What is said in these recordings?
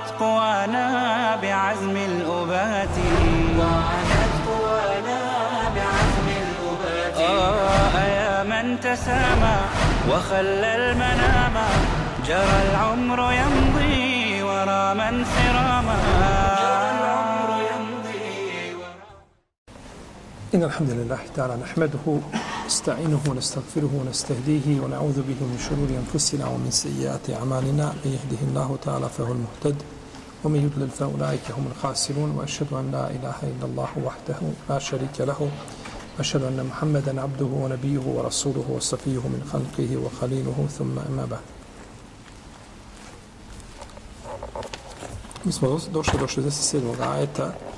وعادت قوانا بعزم الأبات. وعادت قوانا بعزم الأبات. آه يا من تسامى وخلى المنام. جرى العمر يمضي ورا من سراما إن الحمد لله تعالى نحمده نستعينه ونستغفره ونستهديه ونعوذ به من شرور أنفسنا ومن سيئات أعمالنا. من يهده الله تعالى فهو المهتد ومن يضلل فأولئك هم الخاسرون. وأشهد أن لا إله إلا الله وحده لا شريك له. أشهد أن محمدا عبده ونبيه ورسوله وصفيه من خلقه وخليله. ثم أما بعد. Mi smo došli do 67. ajeta.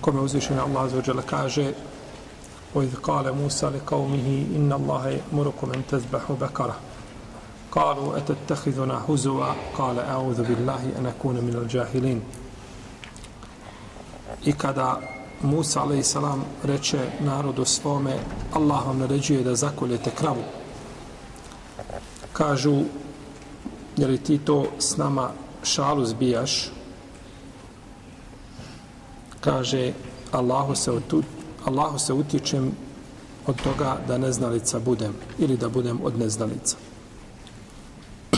kome uzvišenje Allah azza wa jalla kaže وإذ قال موسى لقومه إن الله يأمركم أن تذبحوا بكرة قالوا أتتخذنا هزوا قال أعوذ بالله أن أكون من الجاهلين I kada Musa a.s. reče narodu svome Allah vam naređuje da zakoljete kravu. Kažu je li ti to s nama šalu zbijaš? Kaže Allahu se od Allahu se utječem od toga da neznalica budem ili da budem od neznalica.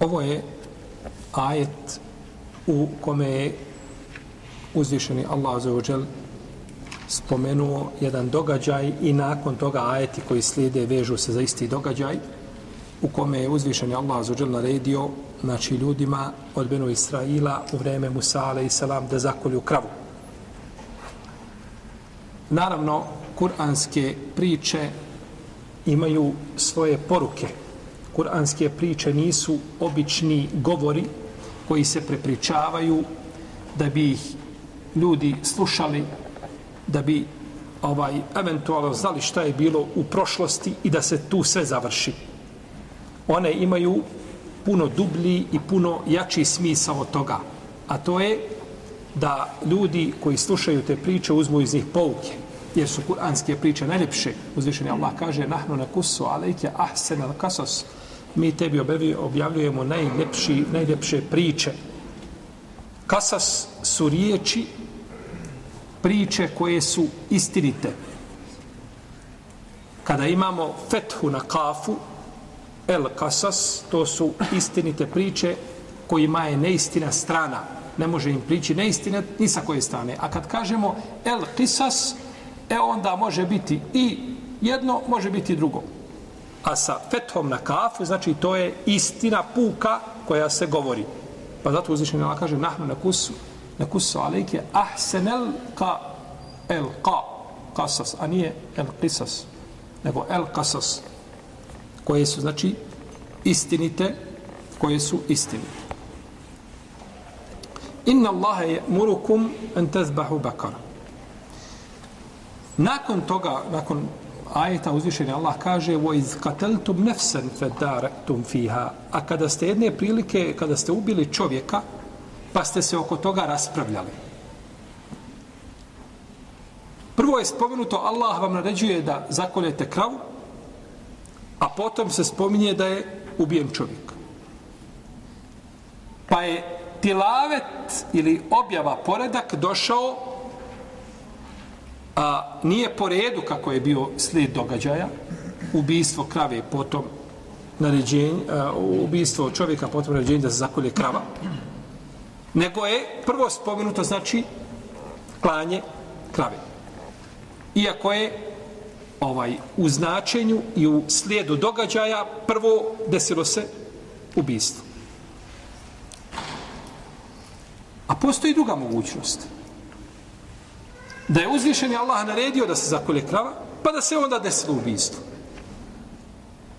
Ovo je ajet u kome je uzvišeni Allah za spomenuo jedan događaj i nakon toga ajeti koji slijede vežu se za isti događaj u kome je uzvišeni Allah za naredio znači ljudima od Benu Israila u vreme Musa i salam da zakolju kravu. Naravno, kuranske priče imaju svoje poruke. Kuranske priče nisu obični govori koji se prepričavaju da bi ih ljudi slušali, da bi ovaj eventualno znali šta je bilo u prošlosti i da se tu sve završi. One imaju puno dublji i puno jači smisao od toga. A to je da ljudi koji slušaju te priče uzmu iz njih pouke. Jer su kuranske priče najljepše. Uzvišeni Allah kaže nahnu na kusu alejke ahsen al kasos. Mi tebi objavljujemo najljepši, najljepše priče. Kasas su riječi priče koje su istinite. Kada imamo fethu na kafu, el kasas, to su istinite priče kojima je neistina strana ne može im prići neistina ni sa koje strane. A kad kažemo el qisas, e onda može biti i jedno, može biti i drugo. A sa fethom na kafu, znači to je istina puka koja se govori. Pa zato uzvišenje Allah kaže nahnu na kusu, na kusu alejke ahsenel ka el ka kasas, a nije el qisas, nego el kasas, koje su, znači, istinite, koje su istinite. Inna Allaha ya'murukum an tezbahu bakara. Nakon toga, nakon ajeta uzvišenja Allah kaže wa iz qataltum nafsan fadaraktum fiha. A kada ste jedne prilike, kada ste ubili čovjeka, pa ste se oko toga raspravljali. Prvo je spomenuto Allah vam naređuje da zakoljete kravu, a potom se spominje da je ubijen čovjek. Pa je tilavet ili objava poredak došao a nije po redu kako je bio slijed događaja ubijstvo krave potom naređenje ubijstvo čovjeka potom naređenje da se zakolje krava nego je prvo spomenuto znači klanje krave iako je ovaj u značenju i u slijedu događaja prvo desilo se ubistvo. A postoji druga mogućnost. Da je uzvišen Allah naredio da se zakolje krava, pa da se onda desilo ubistvo.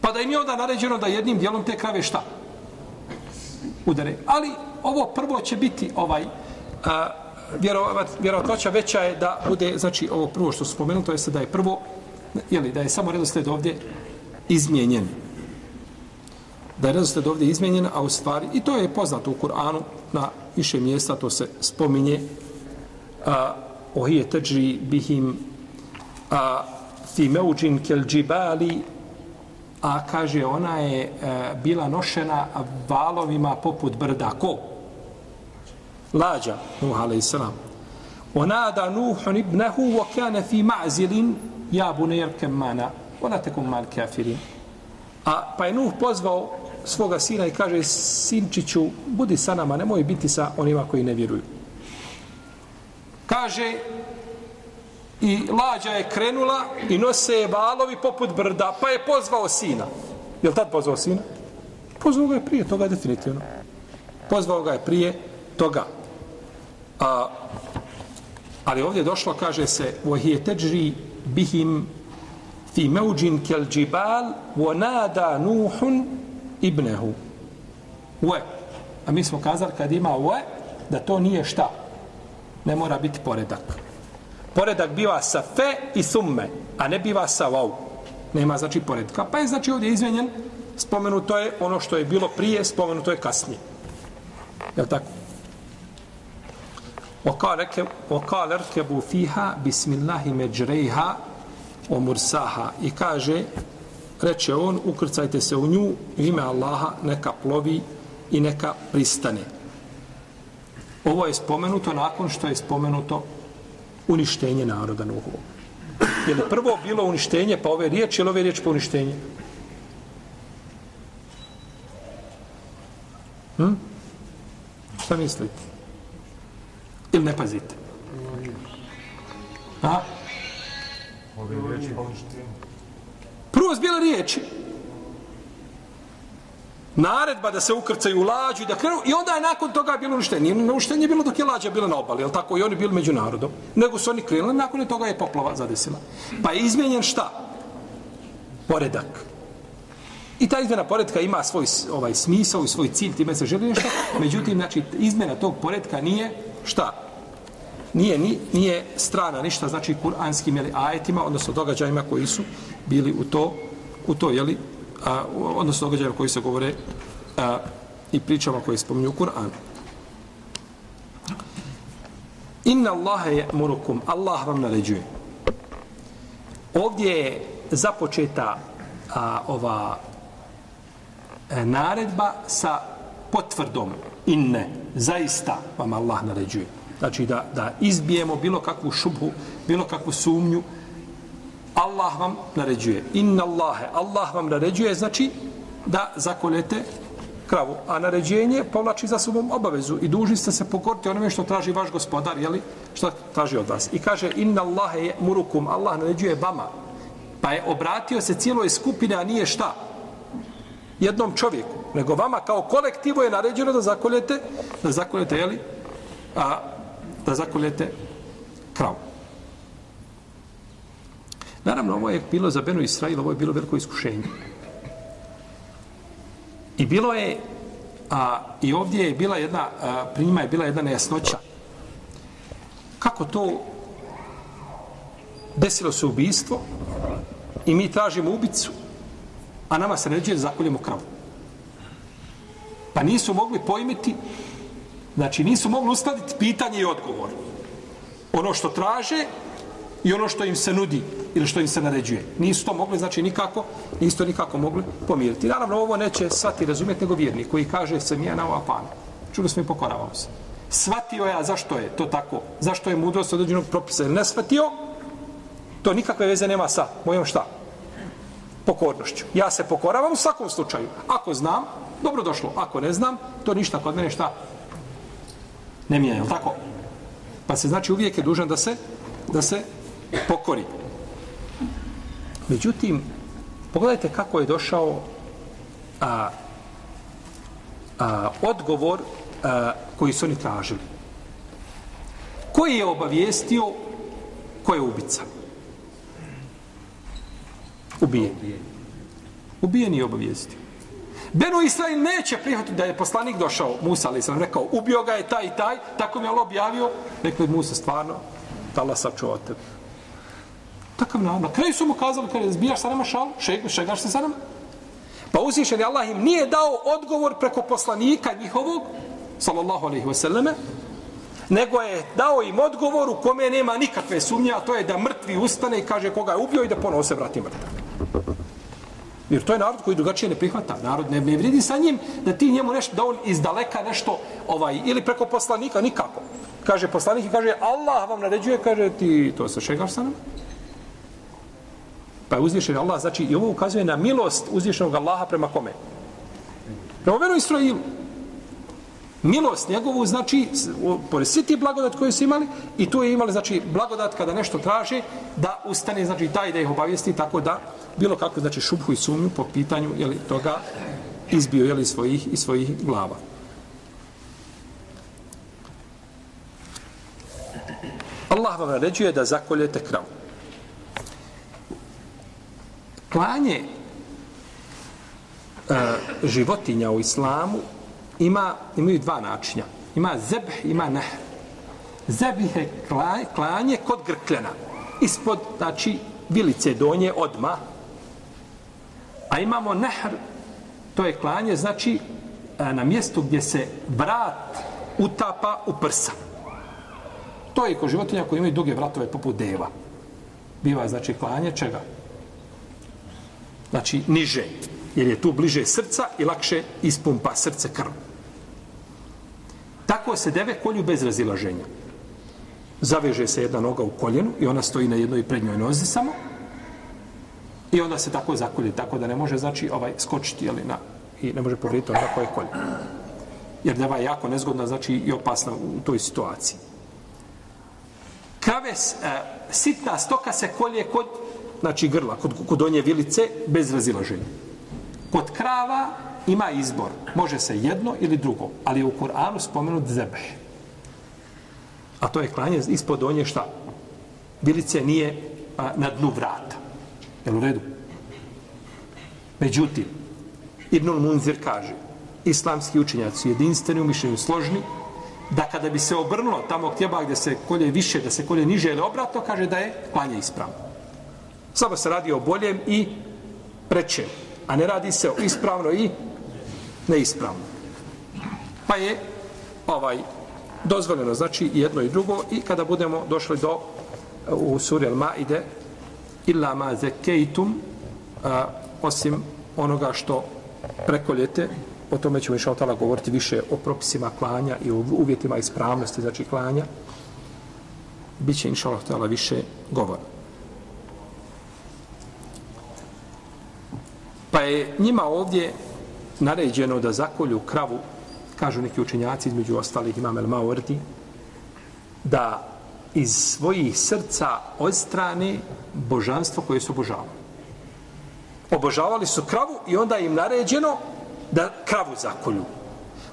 Pa da im je onda naređeno da jednim dijelom te krave šta? Udare. Ali ovo prvo će biti ovaj a, vjerovatnoća veća je da bude, znači ovo prvo što spomenuto to jeste da je prvo, jeli, da je samo redosled ovdje izmijenjen. Da je redosled ovdje izmijenjen, a u stvari, i to je poznato u Kur'anu, na više mjesta to se spominje, a, ohije teđri bihim a, fi meuđin kel džibali, a kaže, ona je a, bila nošena valovima poput brda. Ko? Lađa, Nuh, alaih Ona da Nuhun ibnahu wa kana fi ma'zilin بني اركب معنا ولا تكن مع الكافرين a pa je Nuh pozvao svoga sina i kaže sinčiću budi sa nama nemoj biti sa onima koji ne vjeruju kaže i lađa je krenula i nose je valovi poput brda pa je pozvao sina je li tad pozvao sina? pozvao ga je prije toga definitivno pozvao ga je prije toga A, ali ovdje došlo, kaže se, وَهِيَ تَجْرِي bihim fi mevđin kel džibal wa nada nuhun ibnehu. Ue. A mi smo kazali kad ima ue, da to nije šta. Ne mora biti poredak. Poredak biva sa fe i summe, a ne biva sa vau. Nema znači poredka. Pa je znači ovdje izmenjen, spomenuto je ono što je bilo prije, spomenuto je kasnije. Je tako? وقال اركبوا فيها بسم الله مجريها ومرساها i kaže reče on ukrcajte se u nju ime Allaha neka plovi i neka pristane ovo je spomenuto nakon što je spomenuto uništenje naroda Nuhovo je li prvo bilo uništenje pa ove riječi ili ove riječi pa uništenje hm? šta mislite Ili ne pazite? A? Prvo je bila riječi. Naredba da se ukrcaju u lađu i da krenu. I onda je nakon toga bilo uništenje. Nije uništenje bilo dok je lađa bila na obali. Jel tako? I oni bili među narodom. Nego su oni krenuli. Nakon toga je poplava zadesila. Pa je izmijenjen šta? Poredak. I ta izmjena poredka ima svoj ovaj smisao i svoj cilj, time se želi nešto. Međutim, znači, izmjena tog poredka nije šta? Nije, ni, nije strana ništa, znači kuranskim jeli, ajetima, odnosno događajima koji su bili u to, u to jeli, a, odnosno događajima koji se govore a, i pričama koje spominju Kur'an. Inna Allahe je murukum, Allah vam naređuje. Ovdje je započeta a, ova a, naredba sa potvrdom inne, zaista vam Allah naređuje. Znači da, da izbijemo bilo kakvu šubhu, bilo kakvu sumnju, Allah vam naređuje. Inna Allahe, Allah vam naređuje, znači da zakoljete kravu. A naređenje povlači za sobom obavezu i dužni ste se pokoriti onome što traži vaš gospodar, jeli? Što traži od vas. I kaže, inna Allahe je murukum, Allah naređuje vama. Pa je obratio se cijeloj skupine, a nije šta? Jednom čovjeku. Nego vama kao kolektivu je naređeno da zakoljete, da zakoljete, jeli? A, da zakoljete kravu. Naravno, ovo je bilo za Benu Israil, ovo je bilo veliko iskušenje. I bilo je, a, i ovdje je bila jedna, a, pri je bila jedna nejasnoća. Kako to desilo se ubijstvo i mi tražimo ubicu, a nama se ređe da zakoljemo kravu. Pa nisu mogli pojmiti Znači, nisu mogli uskladiti pitanje i odgovor. Ono što traže i ono što im se nudi ili što im se naređuje. Nisu to mogli, znači, nikako, nisu to nikako mogli pomiriti. Naravno, ovo neće svati razumjeti nego vjernik koji kaže se mi je na ova pana. Čuli smo i pokoravamo se. Svatio ja zašto je to tako? Zašto je mudrost određenog propisa? Ne shvatio? To nikakve veze nema sa mojom šta? Pokornošću. Ja se pokoravam u svakom slučaju. Ako znam, dobro došlo. Ako ne znam, to ništa kod mene šta? ne mijenja, tako? Pa se znači uvijek je dužan da se da se pokori. Međutim, pogledajte kako je došao a, a, odgovor a, koji su oni tražili. Koji je obavijestio ko je ubica? Ubije. Ubijen je obavijestio. Benu Israil neće prihvatiti da je poslanik došao, Musa ali sam rekao, ubio ga je taj i taj, tako mi je Allah objavio, rekao je Musa stvarno, da Allah sačuva tebe. Takav nam. Na kraju su mu kazali, kada zbijaš sa nama šal, šeg, šegaš se sa nama. Pa uzvišen je Allah im nije dao odgovor preko poslanika njihovog, sallallahu alaihi wasallame, nego je dao im odgovor u kome nema nikakve sumnje, a to je da mrtvi ustane i kaže koga je ubio i da ponovo se vrati mrtav. Jer to je narod koji drugačije ne prihvata. Narod ne, ne vridi sa njim da ti njemu nešto, da on iz daleka nešto, ovaj, ili preko poslanika, nikako. Kaže poslanik i kaže, Allah vam naređuje, kaže ti to se šegaš sa nama. Pa je uzvišen Allah, znači i ovo ukazuje na milost uzvišenog Allaha prema kome? Prema Benu Israilu. Milost njegovu znači, pored svi ti blagodat koje su imali, i tu je imali, znači, blagodat kada nešto traže, da ustane, znači, taj da ih obavijesti, tako da bilo kako, znači, šubhu i sumnju po pitanju, jeli, toga izbio, jeli, svojih i svojih glava. Allah vam naređuje da zakoljete kravu klanje e, životinja u islamu ima, imaju dva načina. Ima zebh, ima nehr. Zebh je klanje, klanje kod grkljena. Ispod, znači, vilice donje odma. A imamo nehr, to je klanje, znači, e, na mjestu gdje se vrat utapa u prsa. To je kod životinja koji imaju duge vratove poput deva. Biva, znači, klanje čega? znači niže, jer je tu bliže srca i lakše ispumpa srce krv. Tako se deve kolju bez razilaženja. Zaveže se jedna noga u koljenu i ona stoji na jednoj prednjoj nozi samo i onda se tako zakolje, tako da ne može znači ovaj skočiti ili na i ne može povrijediti onda koje kolje. Jer deva je jako nezgodna, znači i opasna u toj situaciji. Kaves, e, sitna stoka se kolje kod znači grla, kod, kod donje vilice, bez razilaženja. Kod krava ima izbor. Može se jedno ili drugo, ali je u Kur'anu spomenut zebeh. A to je klanje ispod donje šta? Vilice nije a, na dnu vrata. Jel u redu? Međutim, Ibnul Munzir kaže, islamski učenjaci jedinstveni, u mišljenju složni, da kada bi se obrnulo tamo htjeba gdje se kolje više, da se kolje niže ili obratno, kaže da je klanje ispravno. Samo se radi o boljem i prečem. A ne radi se o ispravno i neispravno. Pa je ovaj dozvoljeno, znači jedno i drugo i kada budemo došli do u suri Al-Maide illa ma zekejtum osim onoga što prekoljete o tome ćemo išao tala govoriti više o propisima klanja i o uvjetima ispravnosti znači klanja. Biće inša Allah više govora. Pa je njima ovdje naređeno da zakolju kravu, kažu neki učenjaci između ostalih imam El Maordi, da iz svojih srca odstrane božanstvo koje su obožavali. Obožavali su kravu i onda im naređeno da kravu zakolju.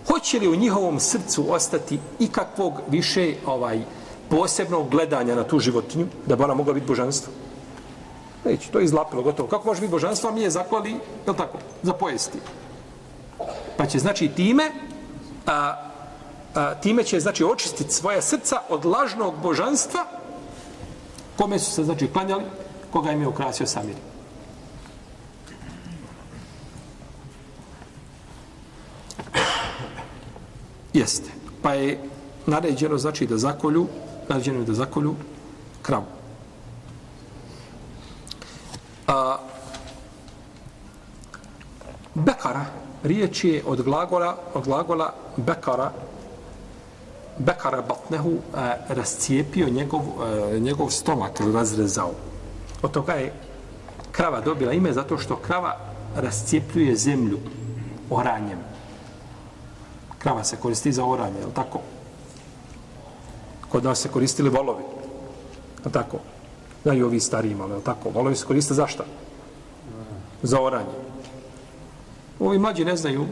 Hoće li u njihovom srcu ostati ikakvog više ovaj posebnog gledanja na tu životinju, da bi ona mogla biti božanstvo? Neće, to je izlapilo, gotovo. Kako može biti božanstvo, a mi je zaklali, je tako, za pojesti. Pa će, znači, time, a, a, time će, znači, očistiti svoje srca od lažnog božanstva, kome su se, znači, klanjali, koga im je ukrasio Samir. Jeste. Pa je naređeno, znači, da zakolju, naređeno je da zakolju kravu. A, bekara, riječ je od glagola, od glagola bekara, bekara batnehu, e, rascijepio njegov, e, njegov stomak ili razrezao. Od toga je krava dobila ime zato što krava rascijepljuje zemlju oranjem. Krava se koristi za oranje, je tako? Kod nas se koristili volovi. Je tako? Znaju ovi stari imali, je tako? Volovi se koriste za šta? Za oranje. Ovi mlađi ne znaju.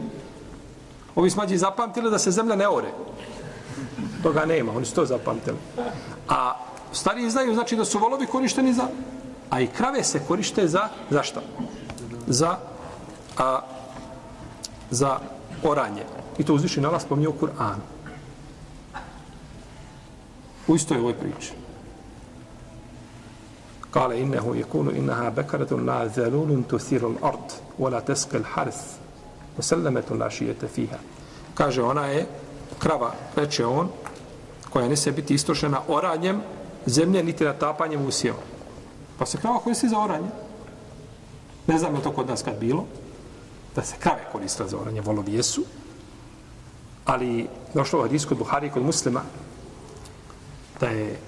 Ovi mlađi zapamtili da se zemlja ne ore. Toga nema, oni su to zapamtili. A stariji znaju, znači da su volovi korišteni za... A i krave se koriste za... Za šta? Za a za oranje. I to uzviši nalaz spominje u Kur'anu. U istoj ovoj priči. Kale innehu yakunu innaha bekaratun la zalulun tusiru l'ard wa la teske l'harth musallamatun la šijete fiha. Kaže, ona je krava, reče on, koja ne se biti istrošena oranjem zemlje, niti natapanjem usjeva. Pa se krava koristi za oranje. Ne znam je to kod nas kad bilo, da se krave koristila za oranje, volovi jesu, ali došlo od kod Buhari kod muslima, da je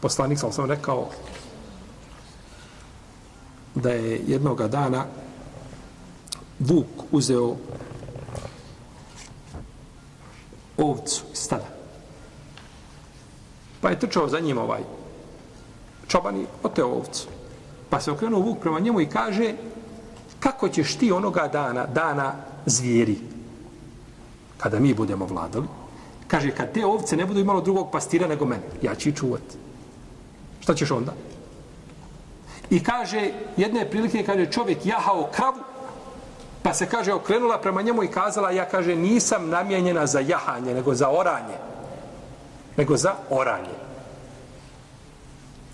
poslanik sam sam rekao da je jednog dana Vuk uzeo ovcu iz stada. Pa je trčao za njim ovaj čoban i oteo ovcu. Pa se okrenuo Vuk prema njemu i kaže kako ćeš ti onoga dana, dana zvijeri, kada mi budemo vladali, kaže, kad te ovce ne budu imalo drugog pastira nego mene, ja ću ih čuvati. Šta ćeš onda? I kaže, jedne prilike, kaže, čovjek jahao kravu, pa se, kaže, okrenula prema njemu i kazala, ja, kaže, nisam namjenjena za jahanje, nego za oranje. Nego za oranje.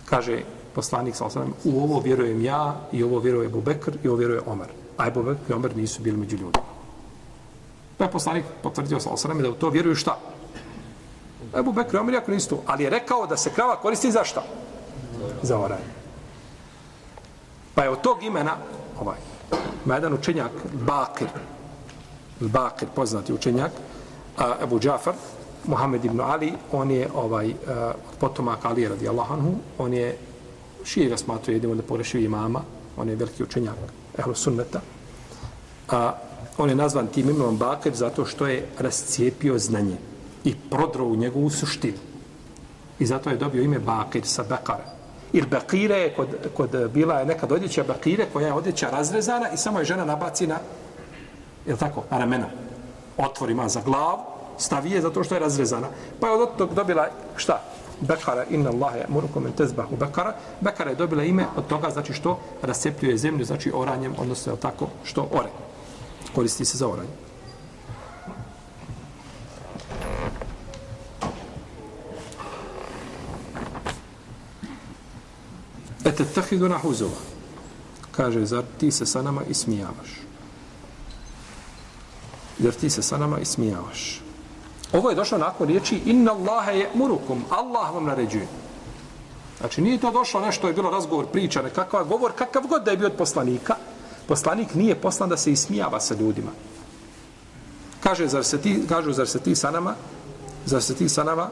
Kaže, poslanik sa u ovo vjerujem ja, i ovo vjeruje Bubekr, i ovo vjeruje Omar. A Ebu Bubekr i Omar nisu bili među ljudima. Pa je poslanik potvrdio sa da u to vjeruju šta? Ebu Bekr i Omer jako nisu tu. Ali je rekao da se krava koristi za šta? Za oranje. Pa je od tog imena, ovaj, ima jedan učenjak, Bakir, Bakir, poznati učenjak, a, Ebu Džafar, Muhammed ibn Ali, on je ovaj, eh, od potomak Ali radijallahu anhu, on je šije ga smatruje jednim od porešivih imama, on je veliki učenjak ehlu sunneta. A, on je nazvan tim imenom Bakir zato što je rascijepio znanje i prodro u njegovu suštinu. I zato je dobio ime Bakir sa Bekara. Ili bakire je kod, kod bila je neka odjeća bakire koja je odjeća razrezana i samo je žena nabaci na, je tako, na ramena. Otvor ima za glavu, stavi je zato što je razrezana. Pa je od tog dobila šta? Bekara, inna Allahe, murukom en tezbahu Bekara. Bekara je dobila ime od toga, znači što rascepljuje zemlju, znači oranjem, odnosno je tako, što ore. Koristi se za oranje. Ete tahiduna huzova. Kaže, zar ti se sa nama ismijavaš? Zar ti se sa nama ismijavaš? Ovo je došlo nakon riječi Inna Allahe je murukum. Allah vam naređuje. Znači, nije to došlo nešto, je bilo razgovor, priča, nekakva govor, kakav god da je bio od poslanika. Poslanik nije poslan da se ismijava sa ljudima. Kaže, zar se ti, kažu, zar se ti sa nama, zar se ti sa nama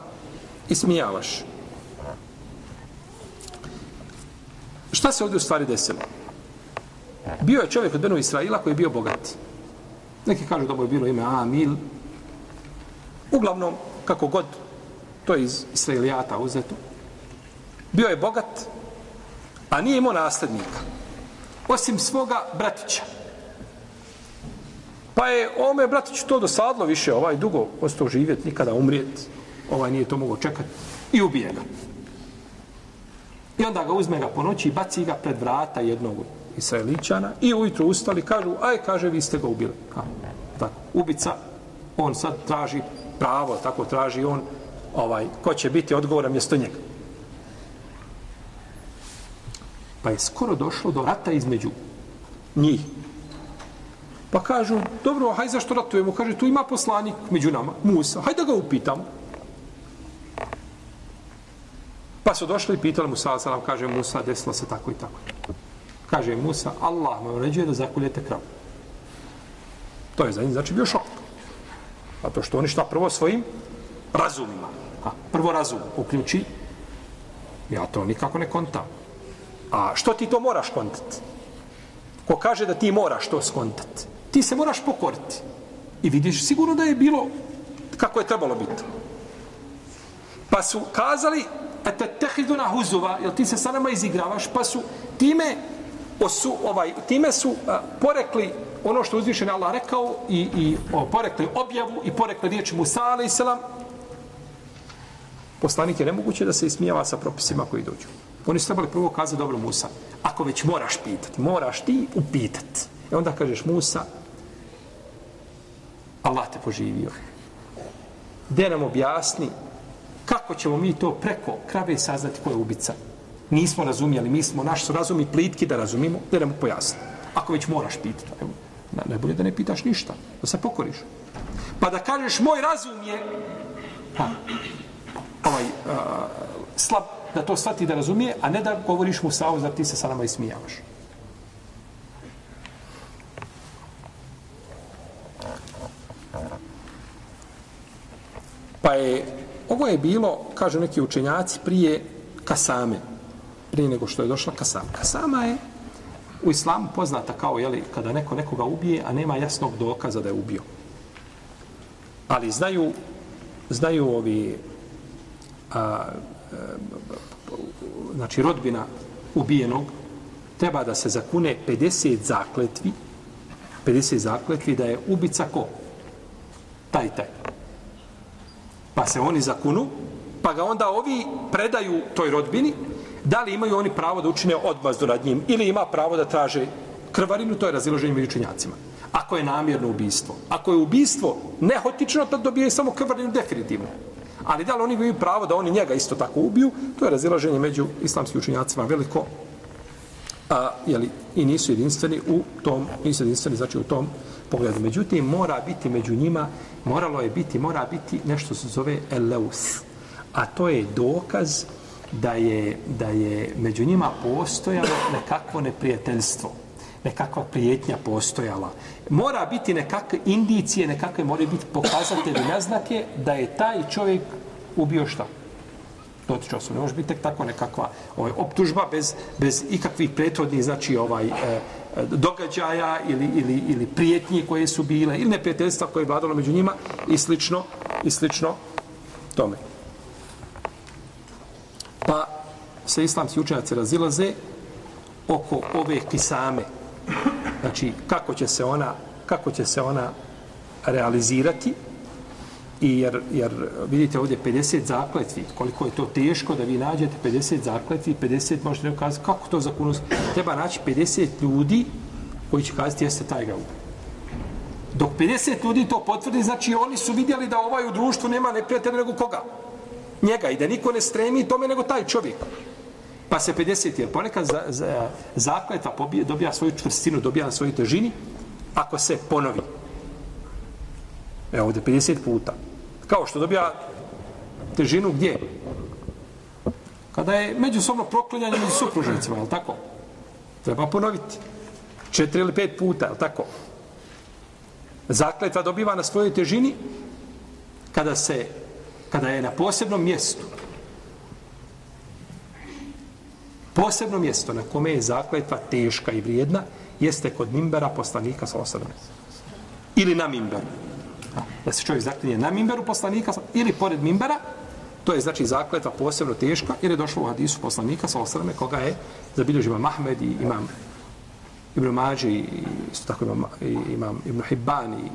ismijavaš? Šta se ovdje u stvari desilo? Bio je čovjek od Benu Israila koji je bio bogat. Neki kažu da mu je bilo ime Amil. Uglavnom, kako god, to je iz Israilijata uzeto. Bio je bogat, a nije imao nasljednika. Osim svoga bratića. Pa je ome bratić to dosadlo više, ovaj dugo ostao živjeti, nikada umrijet. Ovaj nije to mogao čekati. I ubije ga. I onda ga uzme ga po noći i baci ga pred vrata jednog Israeličana i ujutro ustali kažu, aj, kaže, vi ste ga ubili. Ha, tako, ubica, on sad traži pravo, tako traži on, ovaj, ko će biti odgovoran mjesto njega. Pa je skoro došlo do rata između njih. Pa kažu, dobro, hajde zašto ratujemo? Kaže, tu ima poslanik među nama, Musa, hajde da ga upitamo. Pa su došli i pitali Musa, salam, kaže Musa, desilo se tako i tako. Kaže Musa, Allah me uređuje da zakuljete kravu. To je za njih znači bio šok. A to što oni šta prvo svojim razumima. A, prvo razum uključi, ja to nikako ne kontam. A što ti to moraš kontati? Ko kaže da ti moraš to skontati? Ti se moraš pokoriti. I vidiš sigurno da je bilo kako je trebalo biti. Pa su kazali, ete tehiduna huzuva, jel ti se sa nama izigravaš, pa su time osu, ovaj, time su a, porekli ono što uzvišen Allah rekao i, i o, porekli objavu i porekli riječ Musa a.s. Poslanik je nemoguće da se ismijava sa propisima koji dođu. Oni su trebali prvo kazati, dobro Musa, ako već moraš pitati, moraš ti upitati. I e onda kažeš Musa, Allah te poživio. Gde nam objasni kako ćemo mi to preko krave saznati ko je ubica. Nismo razumijeli, mi smo naš razum i plitki da razumimo, da nam pojasni. Ako već moraš pitati, evo, najbolje da ne pitaš ništa, da se pokoriš. Pa da kažeš, moj razum je ha, ovaj, uh, slab, da to shvati da razumije, a ne da govoriš mu sao, da ti se sa nama ismijavaš. Pa je, ovo je bilo, kažu neki učenjaci, prije kasame. Prije nego što je došla kasama. Kasama je u islamu poznata kao, jeli, kada neko nekoga ubije, a nema jasnog dokaza da je ubio. Ali znaju, znaju ovi, a, a, znači rodbina ubijenog, treba da se zakune 50 zakletvi, 50 zakletvi da je ubica ko? Taj, taj pa se oni zakunu, pa ga onda ovi predaju toj rodbini, da li imaju oni pravo da učine odmazdu nad njim ili ima pravo da traže krvarinu, to je razilaženje među učenjacima. Ako je namjerno ubistvo. Ako je ubistvo nehotično, to dobije samo krvarinu definitivno. Ali da li oni imaju pravo da oni njega isto tako ubiju, to je razilaženje među islamskim učenjacima veliko. A, jeli, I nisu jedinstveni u tom, nisu jedinstveni, znači u tom pogledu. Međutim, mora biti među njima, moralo je biti, mora biti nešto se zove eleus. A to je dokaz da je, da je među njima postojalo nekakvo neprijateljstvo nekakva prijetnja postojala. Mora biti nekakve indicije, nekakve moraju biti pokazatelji naznake da je taj čovjek ubio šta? Dotičao se. Ne može biti tek tako nekakva ovaj, optužba bez, bez ikakvih prethodnih, znači ovaj, e, događaja ili, ili, ili prijetnje koje su bile ili neprijateljstva koje je vladalo među njima i slično, i slično tome. Pa se islamski učenjaci razilaze oko ove kisame. Znači, kako će se ona, kako će se ona realizirati I jer, jer vidite ovdje 50 zakletvi, koliko je to teško da vi nađete 50 zakletvi, 50 možete neko kazati, kako to zakunost? Treba naći 50 ljudi koji će kazati jeste taj ga Dok 50 ljudi to potvrdi, znači oni su vidjeli da ovaj u društvu nema neprijatelja nego koga? Njega i da niko ne stremi tome nego taj čovjek. Pa se 50, jer ponekad za, za, zakletva pobije, dobija svoju čvrstinu, dobija svoju težini, ako se ponovi. Evo ovdje 50 puta. Kao što dobija težinu gdje? Kada je međusobno proklinjanje među supružnicima, je li tako? Treba ponoviti. Četiri ili pet puta, je li tako? Zakletva dobiva na svojoj težini kada se kada je na posebnom mjestu posebno mjesto na kome je zakletva teška i vrijedna jeste kod mimbera poslanika sa osadom. Ili na mimberu da se čovjek zaklinje na mimberu poslanika ili pored mimbera, to je znači zakletva posebno teška, jer je došlo u hadisu poslanika sa osrame koga je zabilježio imam Ahmed i imam Ibn Mađi i isto tako imam, imam Ibn Hibban i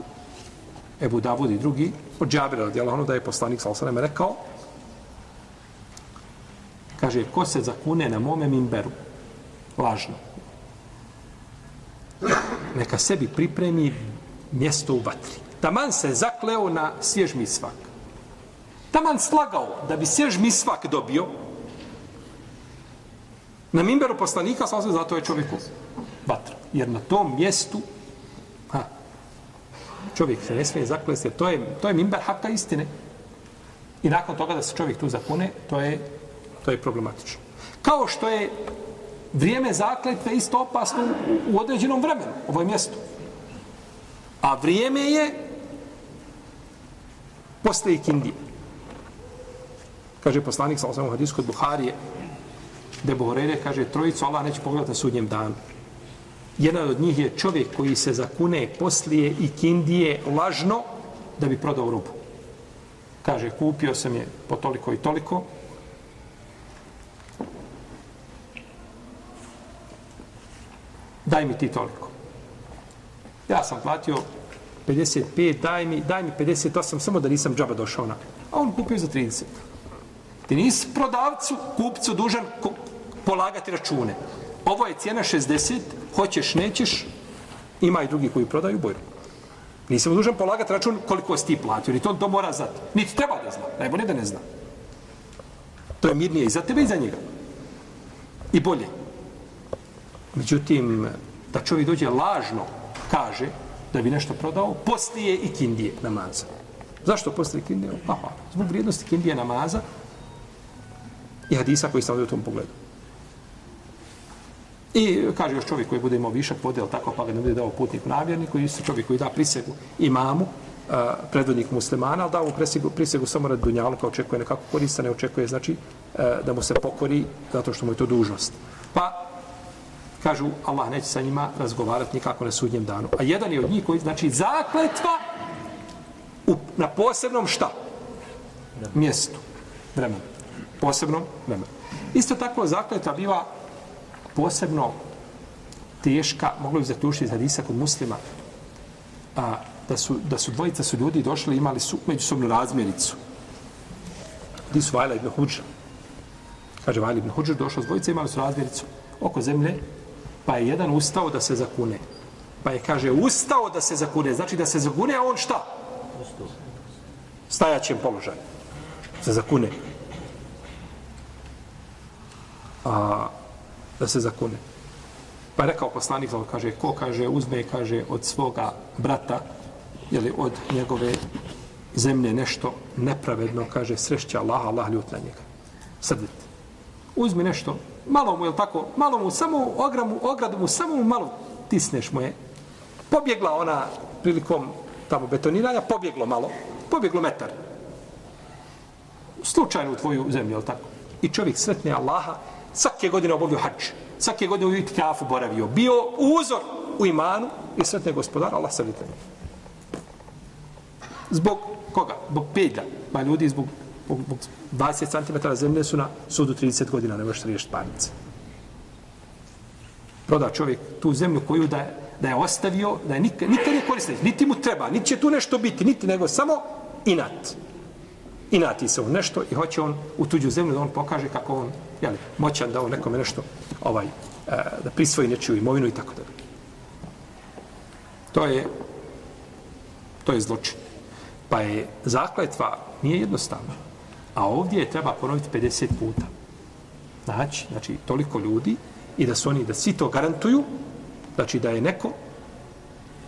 Ebu Davud i drugi od Džabira radijala ono da je poslanik sa osrame rekao kaže ko se zakune na mome mimberu lažno neka sebi pripremi mjesto u vatri taman se zakleo na svjež misvak. Taman slagao da bi svjež misvak dobio na mimberu poslanika, sam se zato je čovjeku vatra. Jer na tom mjestu ha, čovjek se ne smije zaklesti, to je, to je mimber haka istine. I nakon toga da se čovjek tu zakune, to je, to je problematično. Kao što je vrijeme zakletve isto opasno u, određenom vremenu, ovoj mjestu. A vrijeme je posle ikindije. Kaže poslanik sa osam hadisku od Buharije, de Buharere, kaže, trojicu Allah neće pogledati na sudnjem danu. Jedan od njih je čovjek koji se zakune poslije ikindije lažno da bi prodao robu. Kaže, kupio sam je po toliko i toliko, daj mi ti toliko. Ja sam platio 55, daj mi, daj mi 58, samo da nisam džaba došao na. A on kupio za 30. Ti nisi prodavcu, kupcu dužan polagati račune. Ovo je cijena 60, hoćeš, nećeš, ima i drugi koji prodaju bojru. Nisi mu dužan polagati račun koliko si ti platio, ni to, to mora znati. Niti treba da zna, najbolje da ne zna. To je mirnije i za tebe i za njega. I bolje. Međutim, da čovjek dođe lažno, kaže da bi nešto prodao, poslije i kindije namaza. Zašto poslije kindije? Aha, zbog vrijednosti kindije namaza i hadisa koji stavljaju u tom pogledu. I kaže još čovjek koji bude imao višak vode, ali tako pa ga ne bude dao putnik navjernik, koji isto čovjek koji da prisegu imamu, a, predvodnik muslimana, ali dao mu prisegu, prisegu samo rad dunjalu, kao očekuje nekako korista, ne očekuje, znači, a, da mu se pokori zato što mu je to dužnost. Pa, kažu, Allah neće sa njima razgovarati nikako na sudnjem danu. A jedan je od njih koji, znači, zakletva u, na posebnom šta? Mjestu. Vremenu. Posebnom vremenu. Isto tako zakletva biva posebno teška, moglo bi zaključiti iz hadisa kod muslima, a, da, su, da su dvojica su ljudi došli imali su međusobnu razmjericu. Di su Vajla ibn Huđa. Kaže Vajla ibn Huđa, došao s dvojica, imali su razmjericu oko zemlje, pa je jedan ustao da se zakune. Pa je, kaže, ustao da se zakune. Znači da se zakune, a on šta? Stajaćem položaj. Se zakune. A, da se zakune. Pa je rekao poslanik, kaže, ko kaže, uzme, kaže, od svoga brata, jeli, od njegove zemlje nešto nepravedno, kaže, srešće Allah, Allah ljut na njega. Srdit. Uzmi nešto, malo mu, je tako, malo mu, samo ogramu, ogradu mu, samo mu malo tisneš mu je. Pobjegla ona prilikom tamo betoniranja, pobjeglo malo, pobjeglo metar. Slučajno u tvoju zemlju, je tako? I čovjek sretne Allaha, svake godine obavio hač, svake godine u itikafu boravio, bio uzor u imanu i sretne gospodara, Allah se Zbog koga? Zbog pedlja. Ma ljudi zbog 20 cm zemlje su na sudu 30 godina, ne možete riješiti parnice. Proda čovjek tu zemlju koju da je, da je ostavio, da je nikad, nikad ne koristio, niti mu treba, niti će tu nešto biti, niti nego samo inat inati se u nešto i hoće on u tuđu zemlju da on pokaže kako on jeli, moćan da on nekome nešto ovaj, e, da prisvoji nečiju imovinu i tako dalje. To je to je zločin. Pa je zakletva nije jednostavna. A ovdje je treba ponoviti 50 puta. Znači, znači toliko ljudi i da su oni, da svi to garantuju, znači da je neko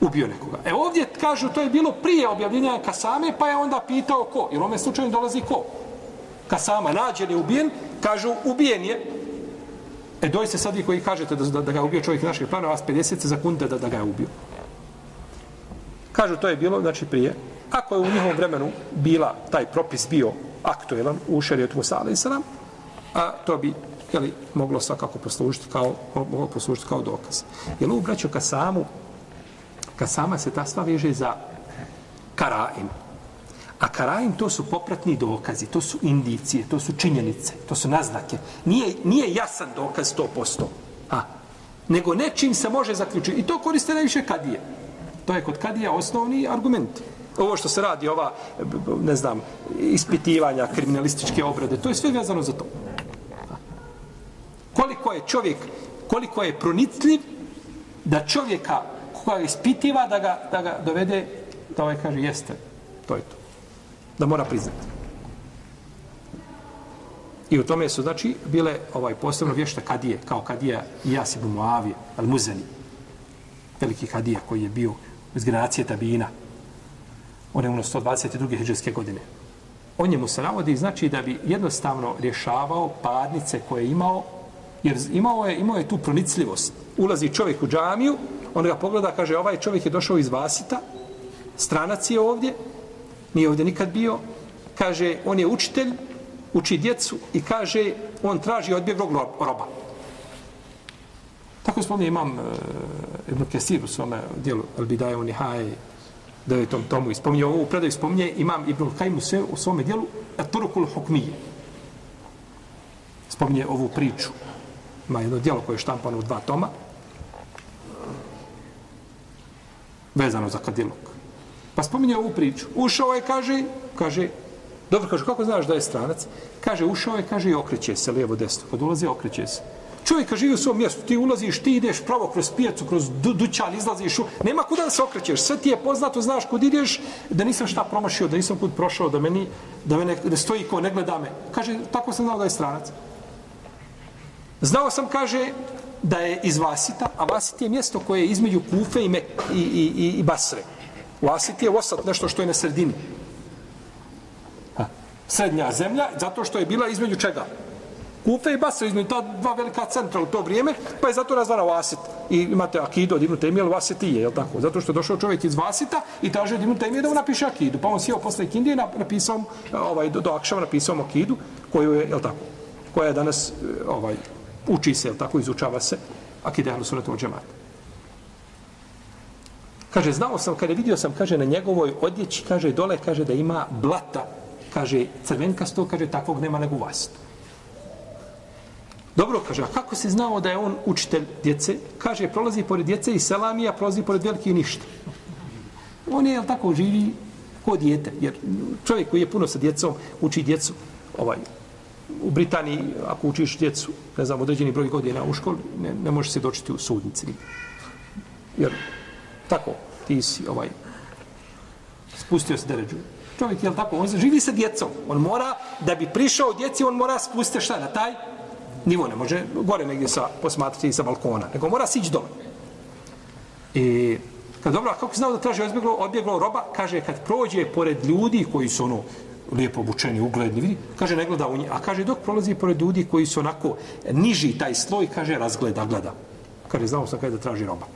ubio nekoga. E ovdje kažu to je bilo prije objavljenja Kasame, pa je onda pitao ko. Jer u ovome slučaju dolazi ko? Kasama nađen je ubijen, kažu ubijen je. E doj se sad vi koji kažete da, da, da ga ubio čovjek naših plana, vas 50 sekunde da, da ga je ubio. Kažu to je bilo, znači prije. Ako je u njihovom vremenu bila taj propis bio aktuelan u šarijetu Musa a.s. a to bi jeli, moglo svakako poslužiti kao, moglo poslužiti kao dokaz. Jer braćo, ka Kasamu ka sama se ta sva veže za karaim. A karaim to su popratni dokazi, to su indicije, to su činjenice, to su naznake. Nije, nije jasan dokaz 100%. A, nego nečim se može zaključiti. I to koriste najviše kadije. To je kod kadija osnovni argument. Ovo što se radi, ova, ne znam, ispitivanja, kriminalističke obrade, to je sve vezano za to. Koliko je čovjek, koliko je pronicljiv da čovjeka koja ispitiva da ga, da ga dovede, da ovaj kaže jeste, to je to. Da mora priznati. I u tome su, znači, bile ovaj posebno vješta kadije, kao kadija Ijas ibn Muavije, al Muzeni, veliki kadija koji je bio iz generacije Tabina. On je umro 122. hijđarske godine. On njemu se navodi, znači, da bi jednostavno rješavao padnice koje je imao, jer imao je, imao je tu pronicljivost. Ulazi čovjek u džamiju, on ga pogleda, kaže, ovaj čovjek je došao iz Vasita, stranac je ovdje, nije ovdje nikad bio, kaže, on je učitelj, uči djecu i kaže, on traži odbjeglog roba. Tako spominje imam e, Ibn Kesir u svome dijelu Al-Bidaje Unihaj, da devetom tomu I ispominje ovu predaju spominje imam Ibn Kajmu sve u svome dijelu Turukul Hukmije. Spominje ovu priču. Ima jedno dijelo koje je štampano u dva toma, vezano za kadilog. Pa spominje ovu priču. Ušao je, kaže, kaže, dobro, kaže, kako znaš da je stranac? Kaže, ušao je, kaže, i okreće se lijevo desno. Kad ulazi, okreće se. Čovjek živi u svom mjestu, ti ulaziš, ti ideš pravo kroz pijacu, kroz du dućan, izlaziš, u... nema kuda da se okrećeš, sve ti je poznato, znaš kud ideš, da nisam šta promašio, da nisam kud prošao, da meni, da me ne, da stoji ko ne gleda me. Kaže, tako sam znao da je stranac. Znao sam, kaže, da je iz Vasita, a Vasit je mjesto koje je između Kufe i, Mek, i, i, i, i Basre. Vasit je Osat, nešto što je na sredini. Ha. Srednja zemlja, zato što je bila između čega? Kufe i Basra, između ta dva velika centra u to vrijeme, pa je zato nazvana Vasit. I imate Akidu od Ibnu Temije, ali Vasit je, je tako? Zato što je došao čovjek iz Vasita i traže od Ibnu Temije da mu napiše Akidu. Pa on sjeo posle Kindije i napisao, ovaj, do, do Akšava napisao Akidu, koju je, je tako? Koja je danas, e, ovaj, uči se, je tako, izučava se, Akide Ahlu Sunnatu od Džemata. Kaže, znao sam, kada vidio sam, kaže, na njegovoj odjeći, kaže, dole, kaže, da ima blata, kaže, crvenkasto, kaže, takvog nema nego u Vasitu. Dobro, kaže, a kako se znao da je on učitelj djece? Kaže, prolazi pored djece i selamija, prolazi pored velike i ništa. On je, jel tako, živi ko dijete. Jer čovjek koji je puno sa djecom, uči djecu, ovaj, u Britaniji, ako učiš djecu, ne znam, određeni broj godina u školi, ne, ne možeš se dočiti u sudnici. Jer, tako, ti si, ovaj, spustio se deređu. Čovjek, jel tako, on živi sa djecom. On mora, da bi prišao djeci, on mora spustiti šta na taj nivo ne može gore negdje sa, posmatrati sa balkona, nego mora sići dole. I kad dobro, kako znao da traži odbjeglo, odbjeglo roba, kaže kad prođe pored ljudi koji su ono lijepo obučeni, ugledni, vidi, kaže ne gleda u nje, a kaže dok prolazi pored ljudi koji su onako niži taj sloj, kaže razgleda, gleda. Kaže, znao sam kada da traži roba.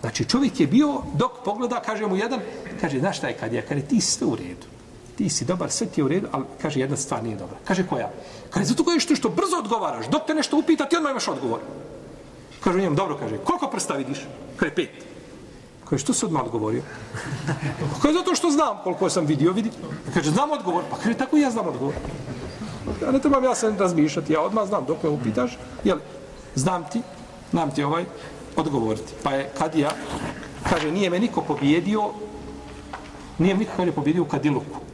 Znači čovjek je bio, dok pogleda, kaže mu jedan, kaže, znaš šta je kad je, kaže, ti sve u redu ti si dobar, sve ti je u redu, ali kaže jedna stvar nije dobra. Kaže koja? Kaže, zato koji što, što brzo odgovaraš, dok te nešto upita, ti odmah imaš odgovor. Kaže njemu, dobro, kaže, koliko prsta vidiš? Kaže, pet. Kaže, što se odmah odgovorio? Kaže, zato što znam koliko sam vidio, vidi. Kaže, znam odgovor. Pa kaže, tako ja znam odgovor. Ja ne trebam ja se razmišljati, ja odmah znam dok me upitaš, jel, znam ti, znam ti ovaj, odgovoriti. Pa je kad ja, kaže, nije me niko pobjedio, nije me niko kaže, pobjedio u Kadiluku